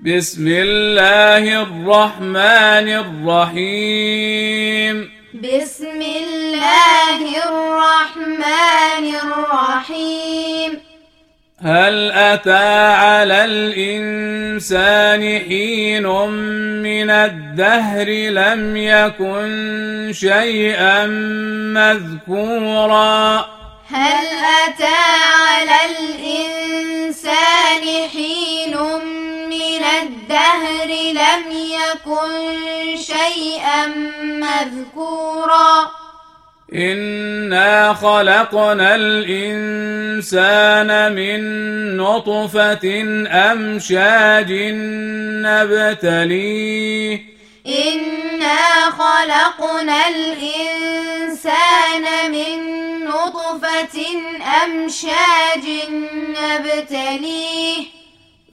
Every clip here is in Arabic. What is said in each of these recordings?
بسم الله الرحمن الرحيم. بسم الله الرحمن الرحيم. هل أتى على الإنسان حين من الدهر لم يكن شيئا مذكورا؟ هل أتى على الإنسان حين من الدهر لم يكن شيئا مذكورا. إنا خلقنا الإنسان من نطفة أمشاج نبتليه. إنا خلقنا الإنسان من نطفة أمشاج نبتليه.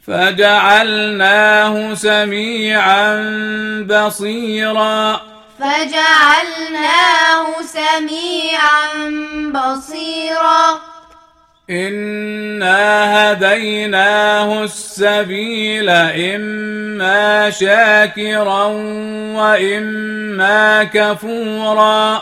فجعلناه سميعا بصيرا. فجعلناه سميعا بصيرا. إنا هديناه السبيل إما شاكرا وإما كفورا.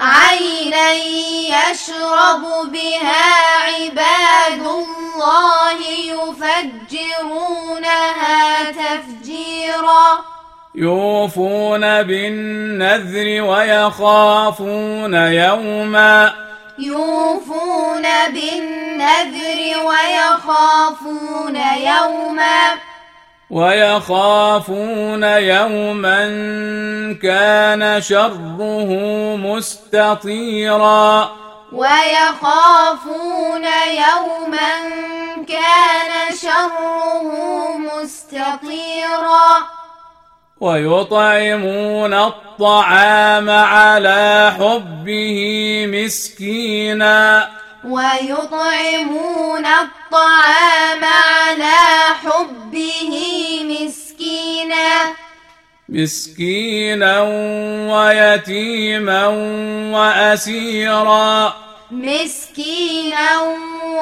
عينا يشرب بها عباد الله يفجرونها تفجيرا. يوفون بالنذر ويخافون يوما. يوفون بالنذر ويخافون يوما. ويخافون يوما كان شره مستطيرا. ويخافون يوما كان شره مستطيرا. ويطعمون الطعام على حبه مسكينا. ويطعمون الطعام على حبه مسكينا. مسكينا ويتيما وأسيرا. مسكينا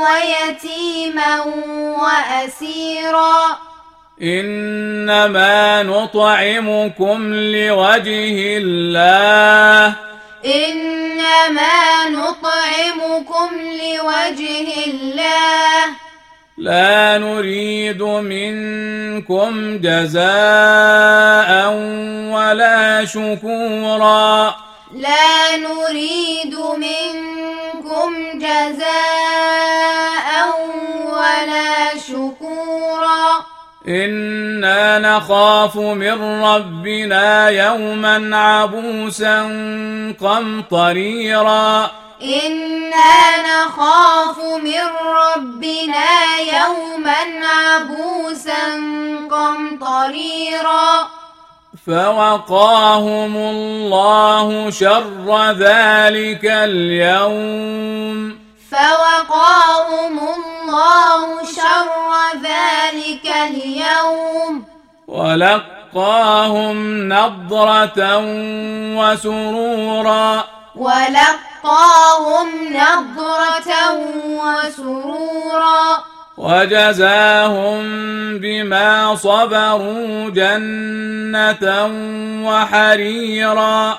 ويتيما وأسيرا. إنما نطعمكم لوجه الله. إنما نطعمكم لوجه الله. لا نريد منكم جزاء ولا شكورا. لا نريد منكم جزاء أنا نخاف من ربنا يوما عبوسا قمطريرا إنا نخاف من ربنا يوما عبوسا قمطريرا فوقاهم الله شر ذلك اليوم فوقاهم الله شر ذلك اليوم. ولقاهم نضرة وسرورا. ولقاهم نضرة وسرورا. وجزاهم بما صبروا جنة وحريرا.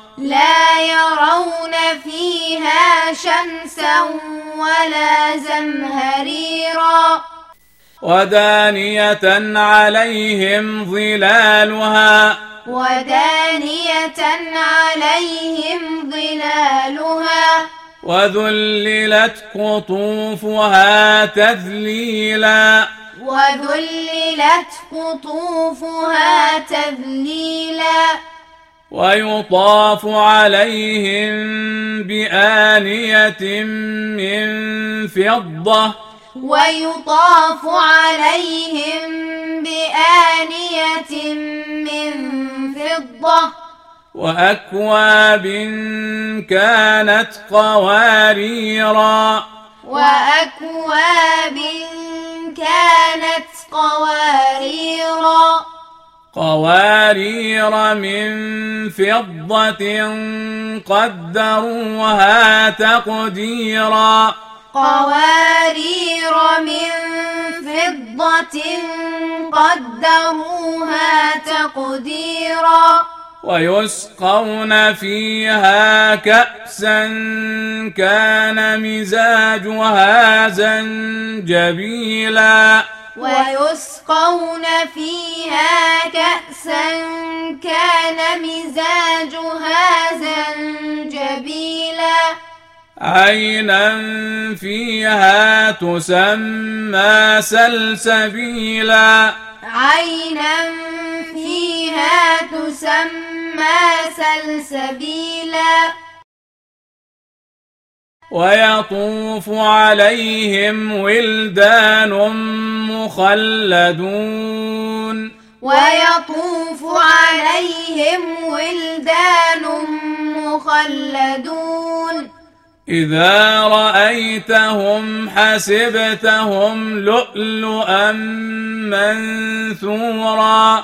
لا يرون فيها شمسا ولا زمهريرا. ودانية عليهم ظلالها. ودانية عليهم ظلالها. وذللت قطوفها تذليلا. وذللت قطوفها تذليلا. ويطاف عليهم بآنية من فضة. ويطاف عليهم بآنية من فضة. وأكواب كانت قواريرا. وأكواب كانت قواريرا. قوارير من فضة قدروها تقديرا. قوارير من فضة قدروها تقديرا. ويسقون فيها كأسا كان مزاجها زنجبيلا. ويسقون فيها كأسا كان مزاجها زنجبيلا. عينا فيها تسمى سلسبيلا. عينا فيها تسمى سلسبيلا. ويطوف عليهم ولدان مخلدون. ويطوف عليهم ولدان مخلدون. إذا رأيتهم حسبتهم لؤلؤا منثورا.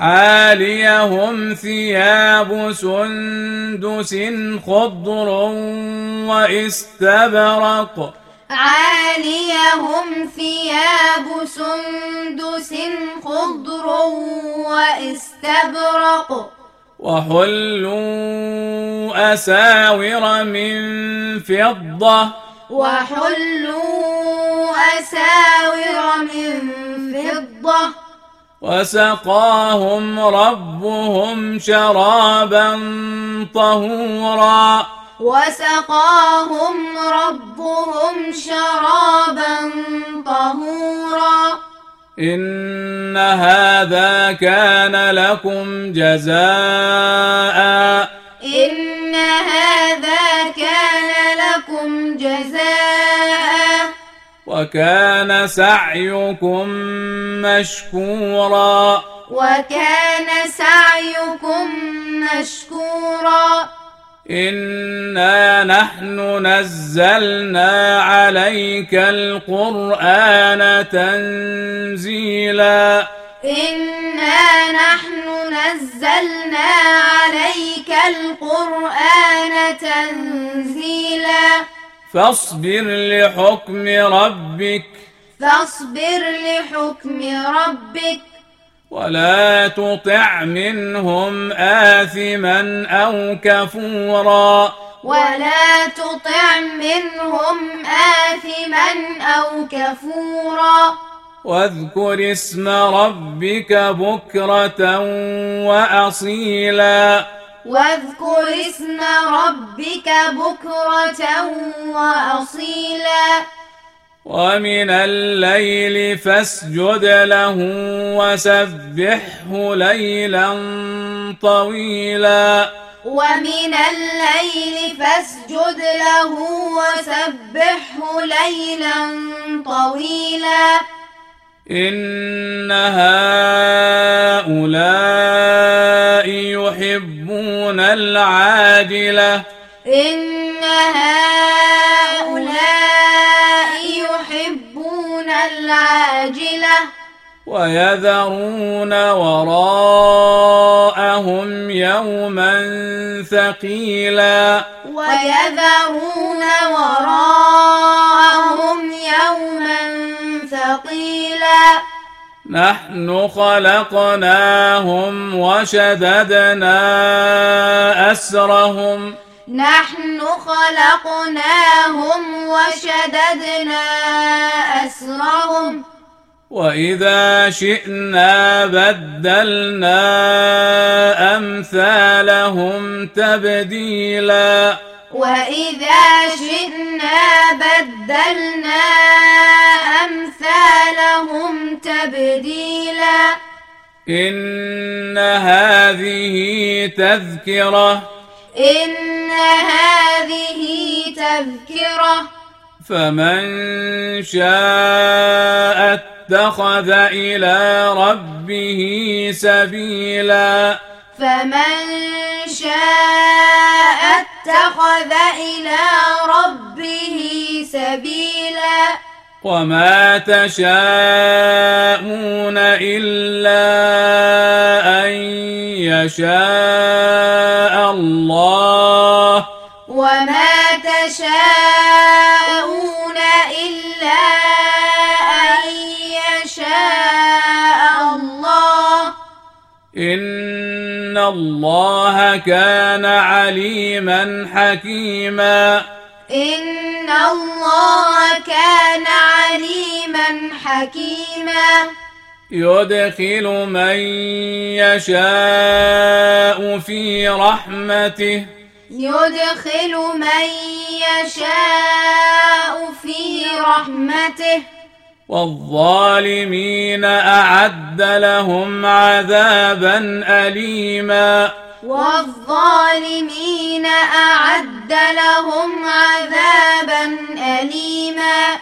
عاليهم ثياب سندس خضر واستبرق. عاليهم ثياب سندس خضر واستبرق. وحلوا أساور من فضة. وحلوا أساور من فضة. وسقاهم ربهم شرابا طهورا. وسقاهم ربهم شرابا طهورا. إن هذا كان لكم جزاء. إن هذا كان لكم جزاء. وكان سعيكم مشكورا. وكان سعيكم مشكورا. إنا نحن نزلنا عليك القرآن تنزيلا. إنا نحن نزلنا عليك القرآن تنزيلا. فاصبر لحكم ربك. فاصبر لحكم ربك. ولا تطع منهم آثما أو كفورا. ولا تطع منهم آثما أو كفورا. واذكر اسم ربك بكرة وأصيلا. واذكر اسم ربك بكرة وأصيلا. ومن الليل فاسجد له وسبحه ليلا طويلا. ومن الليل فاسجد له وسبحه ليلا طويلا. إن هؤلاء العاجلة إن هؤلاء يحبون العاجلة. ويذرون وراءهم يوما ثقيلا. ويذرون وراءهم يوما ثقيلا. نحن خلقناهم وشددنا أسرهم. نحن خلقناهم وشددنا أسرهم. وإذا شئنا بدلنا أمثالهم تبديلا. وإذا شئنا بدلنا أمثالهم تبديلا إن هذه تذكرة إن هذه تذكرة فمن شاء اتخذ إلى ربه سبيلا فمن شاء اتخذ إلى ربه سبيلا. وما تشاءون إلا أن يشاء الله. الله كان عليما حكيما إن الله كان عليما حكيما يدخل من يشاء في رحمته يدخل من يشاء في رحمته والظالمين أعد لهم عذابا أليما. والظالمين أعد لهم عذابا أليما.